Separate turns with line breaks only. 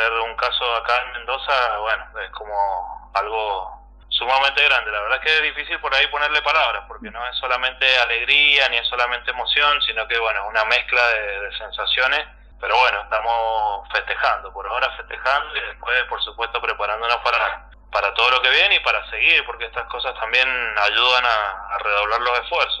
ser un caso acá en Mendoza, bueno, es como algo sumamente grande. La verdad es que es difícil por ahí ponerle palabras, porque no es solamente alegría ni es solamente emoción, sino que, bueno, es una mezcla de, sensaciones. Pero bueno, estamos festejando, por ahora festejando y después, por supuesto, preparándonos para, para todo lo que viene y para seguir, porque estas cosas también ayudan a redoblar los esfuerzos.